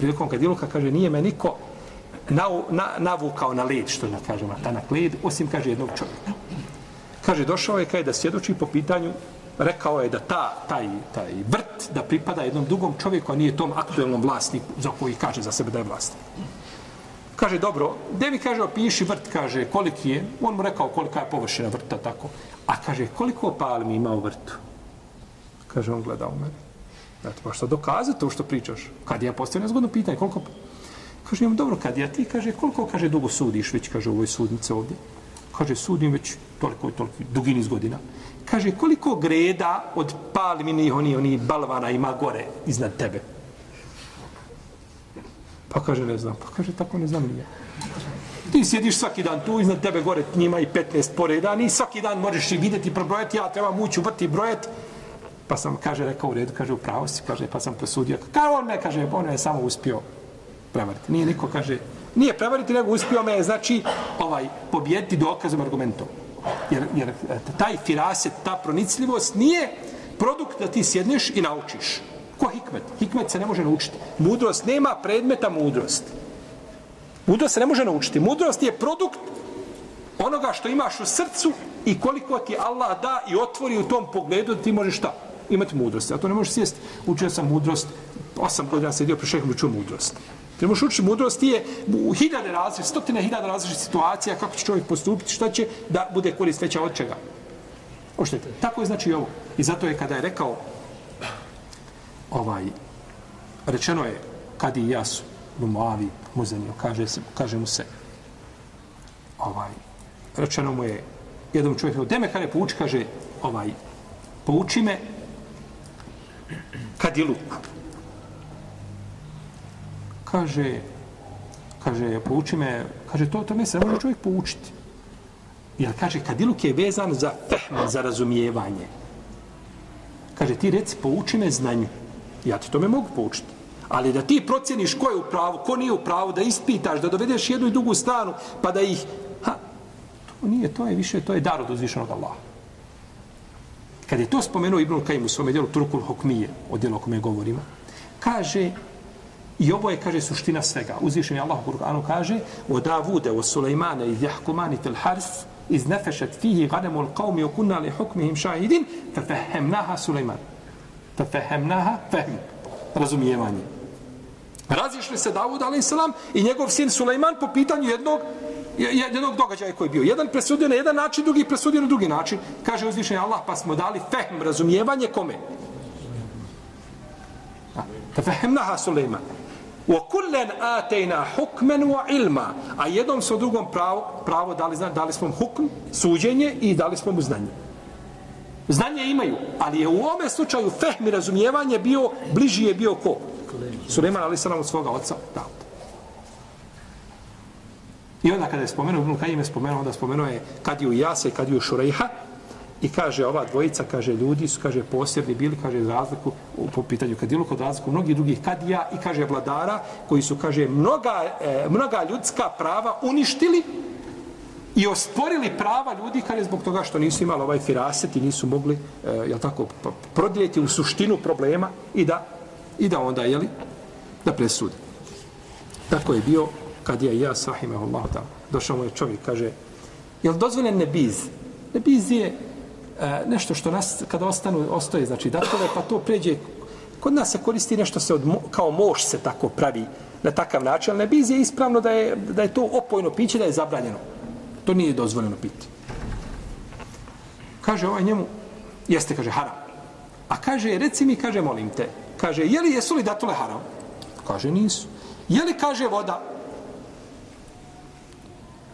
prilikom kadiluka, kaže, nije me niko na, na, navukao na led, što da kažemo, ta na led, osim, kaže, jednog čovjeka. Kaže, došao je, kaj da svjedoči po pitanju, rekao je da ta, taj, taj vrt da pripada jednom drugom čovjeku, a nije tom aktuelnom vlasniku za koji kaže za sebe da je vlasnik. Kaže, dobro, gdje mi kaže, opiši vrt, kaže, koliki je, on mu rekao kolika je površina vrta, tako. A kaže, koliko palmi ima u vrtu? Kaže, on gleda u mene. Znate, pa što dokazati to što pričaš? Kad ja postavljam nezgodno pitanje, koliko... Kaže, imam dobro, kad ja ti, kaže, koliko, kaže, dugo sudiš već, kaže, u ovoj sudnice ovdje? Kaže, sudim već toliko i toliko, dugi niz godina. Kaže, koliko greda od palmini, oni, oni balvana ima gore iznad tebe? Pa kaže, ne znam. Pa kaže, tako ne znam nije. Ti sjediš svaki dan tu, iznad tebe gore njima i 15 poreda, ni svaki dan možeš i vidjeti, probrojati, ja trebam ući u vrti brojati. Pa sam, kaže, rekao u redu, kaže, u pravosti, kaže, pa sam presudio. Kao on me, kaže, on je samo uspio prevariti. Nije niko, kaže, nije prevariti, nego uspio me, znači, ovaj, pobijediti dokazom argumentom. Jer, jer taj firaset, ta pronicljivost nije produkt da ti sjedneš i naučiš. Ko hikmet? Hikmet se ne može naučiti. Mudrost nema predmeta mudrost. Mudrost se ne može naučiti. Mudrost je produkt onoga što imaš u srcu i koliko ti Allah da i otvori u tom pogledu da ti možeš šta? Imati mudrost. A to ne možeš sjesti. Učio sam mudrost, osam godina sedio pri šehu učio mudrost. Ti možeš učiti mudrost je u hiljade različitih, stotine hiljada različitih situacija, kako će čovjek postupiti, šta će da bude korist veća od čega. Oštete. Tako je znači ovo. I zato je kada je rekao ovaj, rečeno je kad i ja su u Moavi muzenio, kaže, se, kaže mu se ovaj, rečeno mu je jednom čovjeku, deme kada je pouči, kaže ovaj, pouči me kadiluk. Kaže, kaže, pouči me, kaže, to, to me se ne može čovjek poučiti. Jer kaže, kadiluk je vezan za fehm, za razumijevanje. Kaže, ti reci, pouči me znanju. Ja ti to me mogu poučiti. Ali da ti procjeniš ko je u pravu, ko nije u pravu, da ispitaš, da dovedeš jednu i drugu stranu, pa da ih... Ha, to nije, to je više, to je dar od uzvišenog Allaha. Kad je to spomenuo Ibnul Kajim u svome dijelu Turkul Hokmije, o dijelu o kome govorimo, kaže, I ovo je, kaže, suština svega. Uzvišen je Allah u Kur'anu kaže o Davude, o Sulejmane i Jahkumani tel Harf iz nefešet fihi ganemu l'qavmi okunna li hukmihim šahidin fe fehemnaha Sulejman. Fe fehemnaha fehm. Razumijevanje. Razišli se Davud, ali i njegov sin Sulejman po pitanju jednog jednog događaja koji je bio. Jedan presudio na jedan način, drugi presudio na drugi način. Kaže uzvišen Allah, pa smo dali fehm, razumijevanje kome? Da fehemnaha Sulejman. Wa kullan atayna hukman wa ilma. A jednom su drugom pravo, pravo dali, znači, dali smo mu hukm, suđenje i dali smo mu znanje. Znanje imaju, ali je u ome slučaju fehm i razumijevanje bio, bliži je bio ko? Suleiman, ali sam od svoga oca. Da. I onda kada je spomenuo, Ibn Kajim je spomenuo, onda spomenuo je Kadiju Jase i Kadiju Šurejha, I kaže, ova dvojica, kaže, ljudi su, kaže, posebni bili, kaže, razliku po pitanju kadilu, kod razliku mnogih drugih kadija i, kaže, vladara, koji su, kaže, mnoga, e, mnoga ljudska prava uništili i osporili prava ljudi, kaže, zbog toga što nisu imali ovaj firaset i nisu mogli, e, jel tako, prodrijeti u suštinu problema i da, i da onda, jeli, da presude. Tako je bio kadija je ja, sahimeh Allah tam. Došao moj čovjek, kaže, je li dozvoljen nebiz? Nebiz je E, nešto što nas, kada ostanu, ostoje, znači datove, pa to pređe, kod nas se koristi nešto se od, kao moš se tako pravi na takav način, ali nebiz je ispravno da je, da je to opojno piće, da je zabranjeno. To nije dozvoljeno piti. Kaže ovaj njemu, jeste, kaže, haram. A kaže, reci mi, kaže, molim te, kaže, je li jesu li datule haram? Kaže, nisu. Je li, kaže, voda?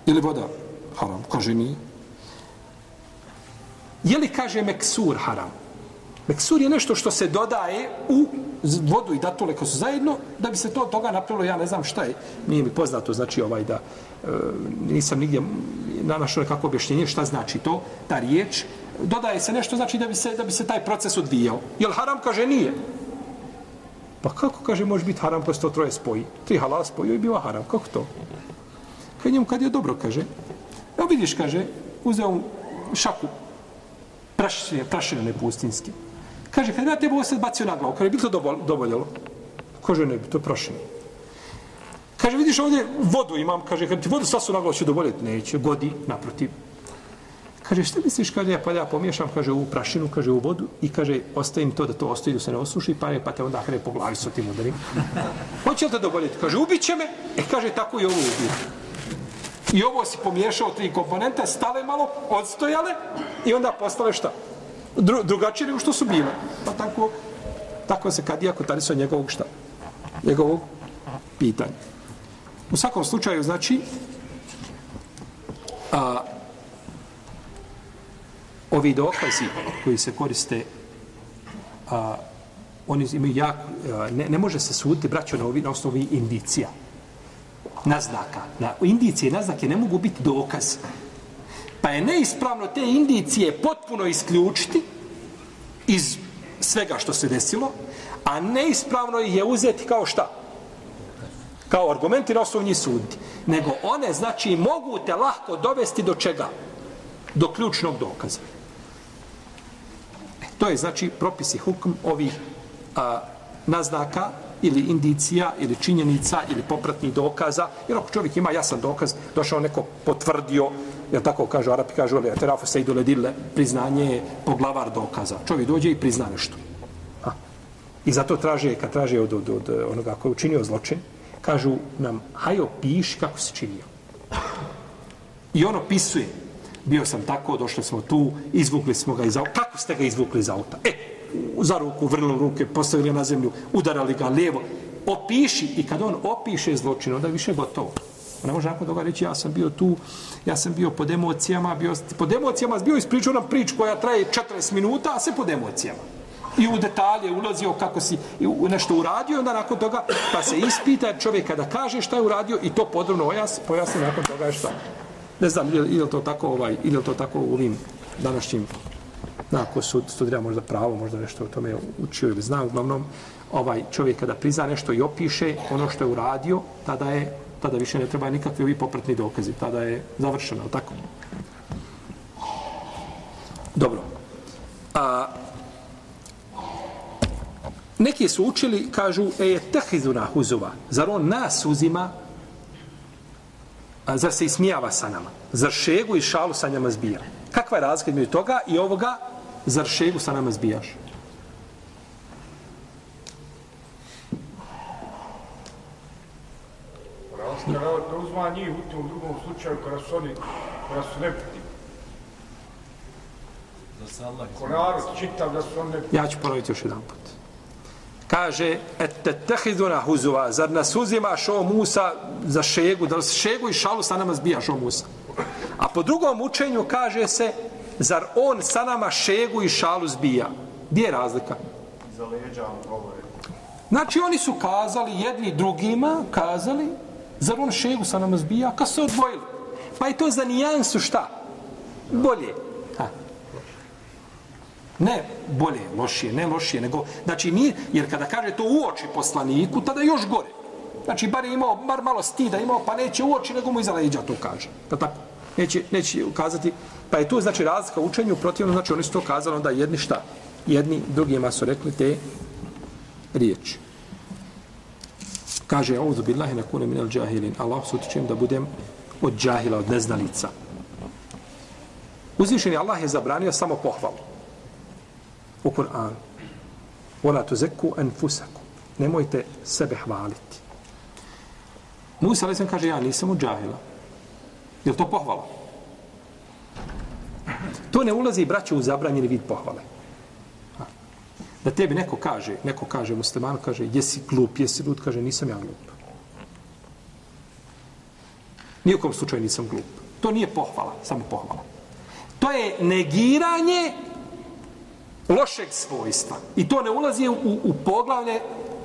Je li voda haram? Kaže, nije. Je li kaže meksur haram? Meksur je nešto što se dodaje u vodu i datule koje su zajedno, da bi se to toga napravilo, ja ne znam šta je. Nije mi poznato, znači ovaj da e, nisam nigdje našao nekako objašnjenje šta znači to, ta riječ. Dodaje se nešto, znači da bi se, da bi se taj proces odvijao. Jel haram kaže nije? Pa kako kaže može biti haram posle to troje spoji? Tri halal spoji i biva haram. Kako to? Kad njemu kad je dobro kaže, evo vidiš kaže, uzeo šaku prašine, prašine pustinske. Kaže, kad ja tebe sad bacio na glavu, kaže, bi to dovoljalo? Kaže, ne bi, to prašine. Kaže, vidiš ovdje vodu imam, kaže, kad ti vodu sasu na glavu će dovoljeti, neće, godi, naprotiv. Kaže, šta misliš, kaže, ja pa ja pomiješam, kaže, u prašinu, kaže, u vodu i kaže, ostavim to da to ostaje, da se ne osuši, pa ne, pa te onda hrve po glavi sa tim udarim. Hoće li te dovoljeti? Kaže, ubit će me. E, kaže, tako i ovo ubiti. I ovo si pomiješao tri komponente, stale malo, odstojale i onda postale šta? Dru, drugačije nego što su bile. Pa tako, tako se kad iako tali su njegovog šta? Njegovog pitanja. U svakom slučaju, znači, a, ovi dokazi koji se koriste, a, oni imaju jak, a, ne, ne može se suditi, braćo, na, ovi, na osnovi indicija naznaka. Na indicije naznake ne mogu biti dokaz. Pa je neispravno te indicije potpuno isključiti iz svega što se desilo, a neispravno je uzeti kao šta? Kao argumenti na osnovnji sudi. Nego one, znači, mogu te lahko dovesti do čega? Do ključnog dokaza. E, to je, znači, propisi hukm ovih a, naznaka ili indicija, ili činjenica, ili popratnih dokaza. Jer ako čovjek ima jasan dokaz, došao neko potvrdio, jer tako kažu Arapi, kažu, ali terafo se idu ledile, priznanje je poglavar dokaza. Čovjek dođe i prizna nešto. Ha. I zato traže, kad traže od, od, od onoga koji učinio zločin, kažu nam, hajo, piši kako se činio. I ono pisuje, bio sam tako, došli smo tu, izvukli smo ga iz auta. Kako ste ga izvukli iz auta? E, za ruku, vrlo ruke, postavili na zemlju, udarali ga lijevo. Opiši i kad on opiše zločin, onda je više gotovo. Ne može nakon toga reći, ja sam bio tu, ja sam bio pod emocijama, bio, pod emocijama, bio ispričao nam prič koja traje 40 minuta, a sve pod emocijama. I u detalje ulazio kako si nešto uradio, onda nakon toga pa se ispita čovjek kada kaže šta je uradio i to podrobno ojas, pojasni nakon toga je šta. Ne znam, ili, ili to tako ovaj, ili to tako u ovim današnjim na ko su studira možda pravo, možda nešto o tome učio ili zna, uglavnom ovaj čovjek kada prizna nešto i opiše ono što je uradio, tada je tada više ne treba nikakvi ovi popratni dokazi, tada je završeno, tako? Dobro. A, Neki su učili, kažu, e je tehizuna huzuva. Zar on nas uzima, a zar se ismijava sa nama? Zar šegu i šalu sa njama zbija? Kakva je razlika između toga i ovoga, zar šegu sa nama zbijaš? Kada da uzma njih u tom drugom slučaju kada su oni, kada su nepiti. Da Ko narod čitav da su oni nepiti. Ja ću ponoviti još jedan put. Kaže, et te tehiduna huzuva, zar nas uzimaš o Musa za šegu, da li se šegu i šalu sa nama zbijaš o Musa? A po drugom učenju kaže se, zar on sa nama šegu i šalu zbija? Gdje je razlika? Za leđa mu govore. Znači oni su kazali jedni drugima, kazali, zar on šegu sa nama zbija? Kad se odvojili. Pa je to za nijansu šta? Bolje. Ha. Ne bolje, lošije, ne lošije, nego, znači nije, jer kada kaže to u oči poslaniku, tada još gore. Znači, bar je imao, bar malo stida imao, pa neće u oči, nego mu iza leđa to kaže. Pa tako, neće, neće ukazati. Pa je tu, znači, razlika u učenju, protivno, znači, oni su to kazali, onda jedni šta? Jedni drugima su rekli te riječi. Kaže, auzu billahi nekune minel džahilin. Allah se utičem da budem od džahila, od neznalica. Uzvišeni Allah je zabranio samo pohvalu u Kur'anu. Ola tu zeku enfusaku. Nemojte sebe hvaliti. Musa ali kaže, ja nisam od džahila. Je to pohvala? To ne ulazi, braće, u zabranjeni vid pohvale. Da tebi neko kaže, neko kaže musliman, kaže, jesi glup, jesi lud, kaže, nisam ja glup. Nijekom slučaju nisam glup. To nije pohvala, samo pohvala. To je negiranje lošeg svojstva. I to ne ulazi u, u poglavne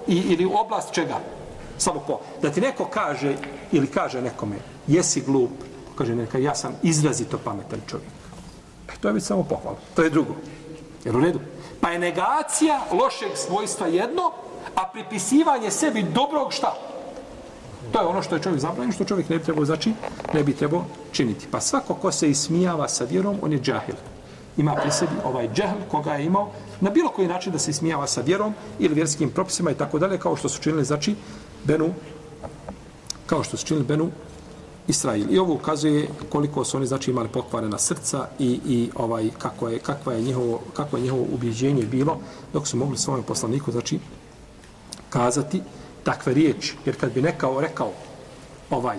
i, ili u oblast čega? Samo po. Da ti neko kaže ili kaže nekome, jesi glup, kaže neka, ja sam izrazito pametan čovjek. E, to je već samo pohvala. To je drugo. Jer u redu? Pa je negacija lošeg svojstva jedno, a pripisivanje sebi dobrog šta? To je ono što je čovjek zabranio, što čovjek ne bi trebao znači, ne bi trebao činiti. Pa svako ko se ismijava sa vjerom, on je džahil. Ima pri sebi ovaj džahl koga je imao na bilo koji način da se ismijava sa vjerom ili vjerskim propisima i tako dalje, kao što su činili, znači, Benu, kao što su činili Benu Israil. I ovo ukazuje koliko su oni znači imali pokvarena srca i i ovaj kako je kakva je njihovo kako je njihovo ubeđenje bilo dok su mogli svom poslaniku znači kazati takve riječi. Jer kad bi nekao rekao ovaj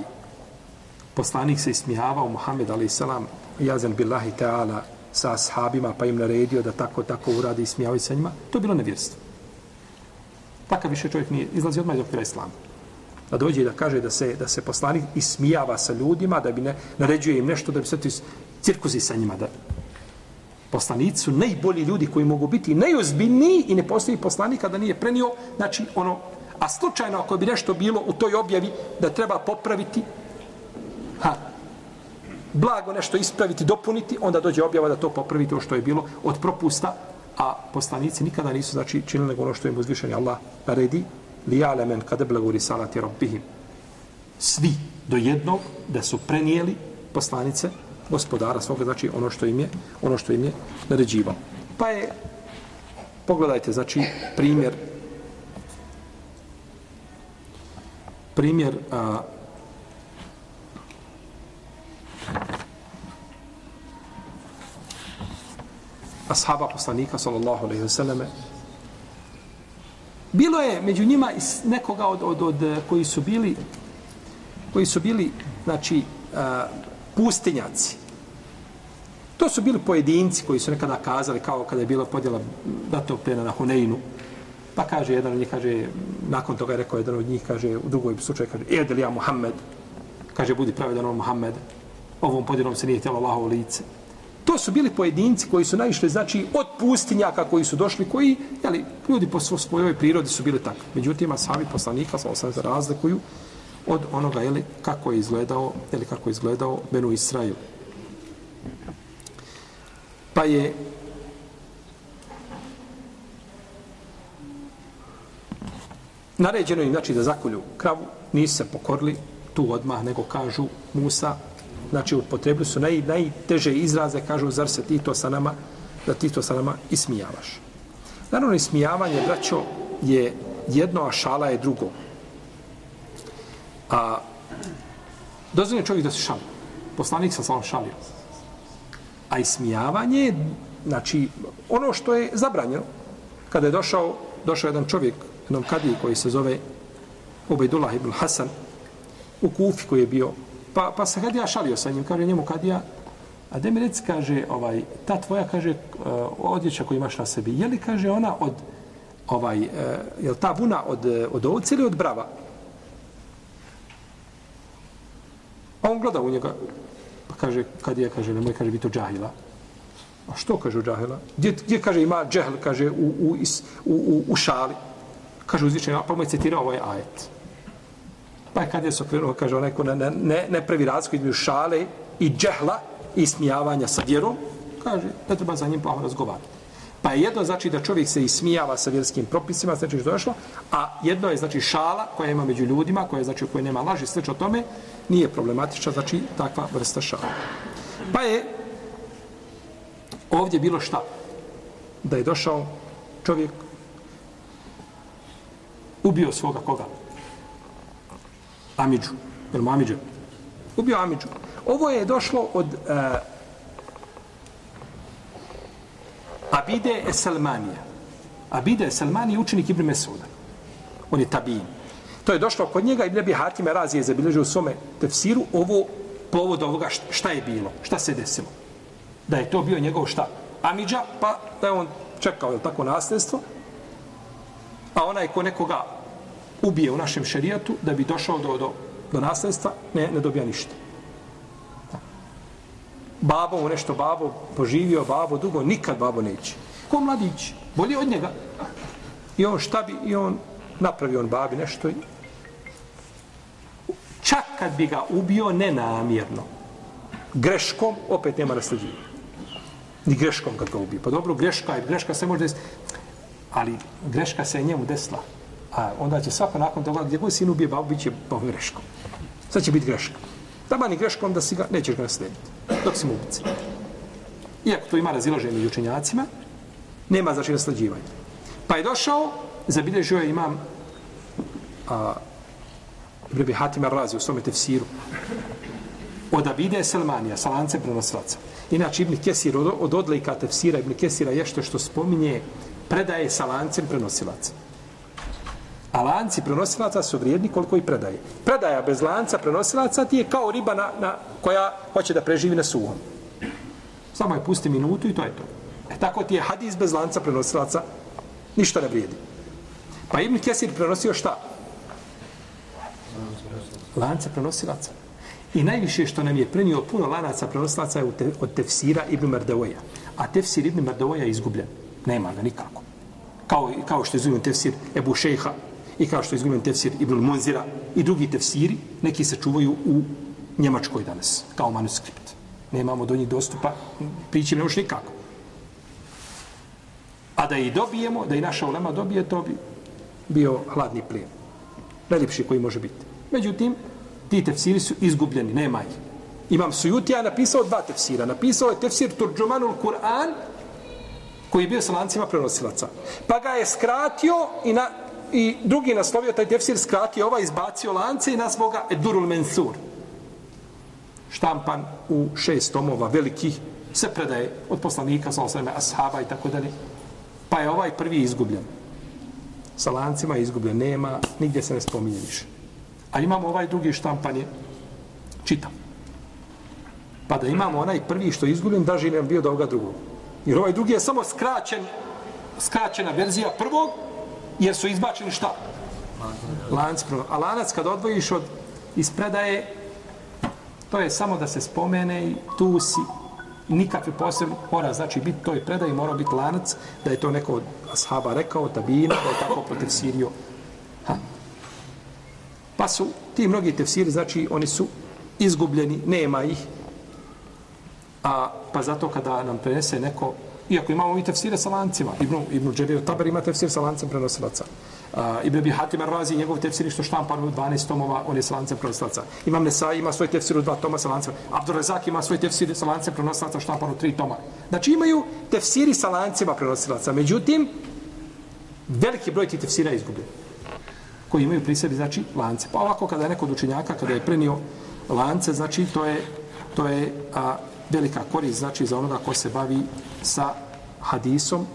poslanik se ismijavao Muhammed ali selam jazen billahi taala sa ashabima pa im naredio da tako tako uradi i smijavaju sa njima to je bilo nevjerstvo. Takav više čovjek nije izlazi odmah iz okvira islama da dođe i da kaže da se da se poslanik ismijava sa ljudima, da bi ne naređuje im nešto, da bi se ti cirkuzi sa njima. Da poslanici su najbolji ljudi koji mogu biti najozbiljniji i ne postoji poslanika da nije prenio, znači ono, a slučajno ako bi nešto bilo u toj objavi da treba popraviti, ha, blago nešto ispraviti, dopuniti, onda dođe objava da to popravi to što je bilo od propusta, a poslanici nikada nisu znači činili nego ono što im uzvišeni Allah naredi, lijalemen kad eblegu risalati rabbihim. Svi do jednog da su prenijeli poslanice gospodara svoga, znači ono što im je, ono što im je naređivao. Pa je, pogledajte, znači, primjer primjer a, ashaba poslanika sallallahu alejhi ve selleme Bilo je među njima nekoga od, od, od eh, koji su bili koji su bili znači eh, pustinjaci. To su bili pojedinci koji su nekada kazali kao kada je bila podjela datog plena na Huneinu. Pa kaže jedan od njih, kaže, nakon toga je rekao jedan od njih, kaže, u drugoj slučaju, kaže, edel ja Muhammed, kaže, budi pravedan on Muhammed, ovom podjelom se nije htjelo Allahovo lice. To su bili pojedinci koji su naišli, znači, od pustinjaka koji su došli, koji, jeli, ljudi po svojoj prirodi su bili takvi. Međutim, sami poslanika, sa osam razlikuju od onoga, jeli, kako je izgledao, jeli, kako je izgledao Benu Israju. Pa je naređeno im, znači, da zakolju kravu, nisu se pokorili tu odmah, nego kažu Musa, znači upotrebili su naj, najteže izraze, kažu, zar se ti to sa nama, da ti to sa nama ismijavaš. Naravno, ismijavanje, braćo, je jedno, a šala je drugo. A dozvoljeno čovjek da se šali. Poslanik sa samo šalio. A ismijavanje je, znači, ono što je zabranjeno. Kada je došao, došao jedan čovjek, jednom kadiji koji se zove Ubejdullah ibn Hasan, u Kufi koji je bio, pa, pa se kadija šalio sa njim, kaže njemu kadija, a da mi reci, kaže, ovaj, ta tvoja, kaže, e, odjeća koju imaš na sebi, je li, kaže, ona od, ovaj, e, je li ta vuna od, od ovce ili od brava? A on gleda u njega, pa kaže, kad je, kaže, nemoj, kaže, biti džahila. A što kaže u džahila? Gdje, gdje kaže, ima džahl, kaže, u, u, u, u, u šali? Kaže uzvičenje, pa mu je citirao ovaj ajet. Pa je kad je se okrenuo, kaže, onaj ko ne, ne, ne pravi razliku između šale i džehla, i smijavanja sa vjerom, kaže, ne treba za njim plavo razgovarati. Pa je jedno znači da čovjek se ismijava sa vjerskim propisima, znači što je došlo, a jedno je znači šala koja ima među ljudima, koja je znači koja nema laži, sve o tome, nije problematična, znači takva vrsta šala. Pa je ovdje bilo šta? Da je došao čovjek ubio svoga koga? Amidžu. Jel mu Amidža? Ubio Amidžu. Ovo je došlo od uh, Abide Eselmanija. Abide Eselmanija je učenik Ibn Mesuda. On je tabijin. To je došlo kod njega i Ibn Hatime razi je zabilježio u svome tefsiru ovo povod ovoga šta je bilo, šta se desilo. Da je to bio njegov šta? Amidža, pa da je on čekao, je tako, nasljedstvo, a onaj ko nekoga ubije u našem šerijatu, da bi došao do, do, do nasljedstva, ne, ne dobija ništa. Babo mu nešto, babo poživio, babo dugo, nikad babo neće. Ko mladić, bolje od njega. I on šta bi, i on napravi on babi nešto. I... Čak kad bi ga ubio nenamjerno, greškom, opet nema nasljeđivanja. Ni greškom kad ga ubije. Pa dobro, greška, je, greška se može desiti. Ali greška se njemu desila. A onda će svako nakon toga, gdje god sin ubije babu, bit će greškom. Sad će biti greška. Taba ni greškom da si ga, nećeš ga naslediti. Dok si mu ubici. Iako to ima razilaženje među učenjacima, nema znači naslađivanja. Pa je došao, zabilježio je imam a, Ibn Ar-Razi u svome tefsiru od Abide Selmanija, sa lance prenosilaca. Inače, Ibn Kesir od, od odlika tefsira Ibn Kesira je što što spominje predaje sa lancem prenosilaca. A lanci prenosilaca su vrijedni koliko i predaje. Predaja bez lanca prenosilaca ti je kao riba na, na, koja hoće da preživi na suhom. Samo je pusti minutu i to je to. E tako ti je hadis bez lanca prenosilaca ništa ne vrijedi. Pa Ibn Kesir prenosio šta? Lance prenosilaca. I najviše što nam je prenio puno lanaca prenosilaca je od tefsira Ibn Merdevoja. A tefsir Ibn Merdevoja je izgubljen. Nema ga nikako. Kao, kao što je izgubljen tefsir Ebu Šejha i kao što je izgubljen tefsir Ibn Munzira i drugi tefsiri, neki se čuvaju u Njemačkoj danas, kao manuskript. Nemamo do njih dostupa, prići ne nikako. A da i dobijemo, da i naša ulema dobije, to bi bio hladni plijen. Najljepši koji može biti. Međutim, ti tefsiri su izgubljeni, nema ih. Imam Sujutija napisao dva tefsira. Napisao je tefsir Turđumanul Kur'an, koji je bio sa lancima prenosilaca. Pa ga je skratio i na, i drugi naslovio taj tefsir skratio ovaj izbacio lance i nazvao ga Edurul Mensur. Štampan u šest tomova velikih se predaje od poslanika sa osreme ashaba i tako dalje. Pa je ovaj prvi izgubljen. Sa lancima izgubljen nema nigdje se ne spominje više. A imamo ovaj drugi štampan je čitam pa da imamo onaj prvi što je izgubljen da živim bio do ovoga drugog. Jer ovaj drugi je samo skraćen skraćena verzija prvog jer su izbačeni šta? Lanac. A lanac kad odvojiš od ispredaje, to je samo da se spomene i tu si nikakve posebne mora znači biti toj predaji predaj mora biti lanac da je to neko od ashaba rekao tabina da je tako protiv Sirio ha. pa su ti mnogi tefsiri znači oni su izgubljeni nema ih a pa zato kada nam prenese neko iako imamo i tefsire sa lancima. Ibn, Ibn Đerir Taber ima tefsir sa lancem prenosilaca. Uh, Ibn Abi Hatim Ar-Razi, njegov tefsir što štampan u 12 tomova, on je sa lancem prenosilaca. Imam Nesa ima svoj tefsir u dva toma sa lancem. Abdur Rezak ima svoj tefsir sa lancem prenosilaca, štampan u tri toma. Znači imaju tefsiri sa lancima prenosilaca. Međutim, Veliki broj tih tefsira je izgubljen. Koji imaju pri sebi, znači, lance. Pa ovako, kada je neko od učenjaka, kada je prenio lance, znači, to je, to je a, velika korist, znači, za onoga ko se bavi sa hadisom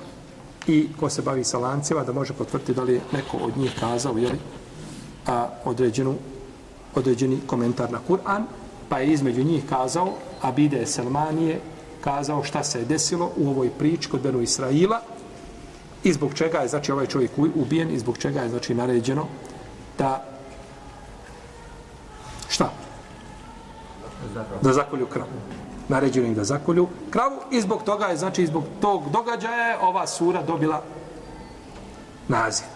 i ko se bavi sa lancima, da može potvrditi da li je neko od njih kazao, jeli, a, određenu, određeni komentar na Kur'an, pa je između njih kazao, Abide Selmanije, kazao šta se je desilo u ovoj priči kod Benu Israila i zbog čega je, znači, ovaj čovjek ubijen i zbog čega je, znači, naređeno da šta? Da zakolju kravu. Naređeno im da zakolju kravu i zbog toga je, znači, zbog tog događaja je ova sura dobila naziv.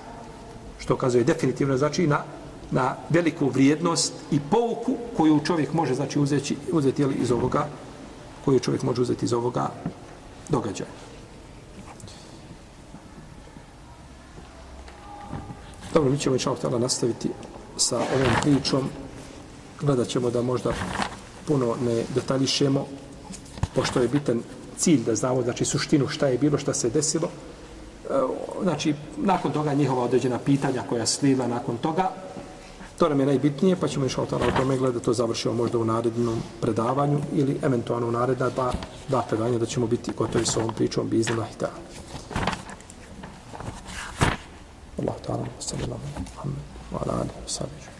Što kazuje definitivno, znači, na na veliku vrijednost i pouku koju čovjek može znači uzeti uzeti iz ovoga koju čovjek može uzeti iz ovoga događaja. Dobro, mi ćemo inšalav nastaviti sa ovom pričom. Gledat ćemo da možda puno ne detaljišemo, pošto je bitan cilj da znamo znači, suštinu šta je bilo, šta se desilo. E, znači, nakon toga njihova određena pitanja koja slila nakon toga, To nam je najbitnije, pa ćemo išao o tome gledati da to završimo možda u narednom predavanju ili eventualno u naredna dva, dva predavanja da ćemo biti gotovi s ovom pričom biznila i tada. Allah ta'ala, sallallahu alaihi wa sallam, wa ala alihi wa sallam.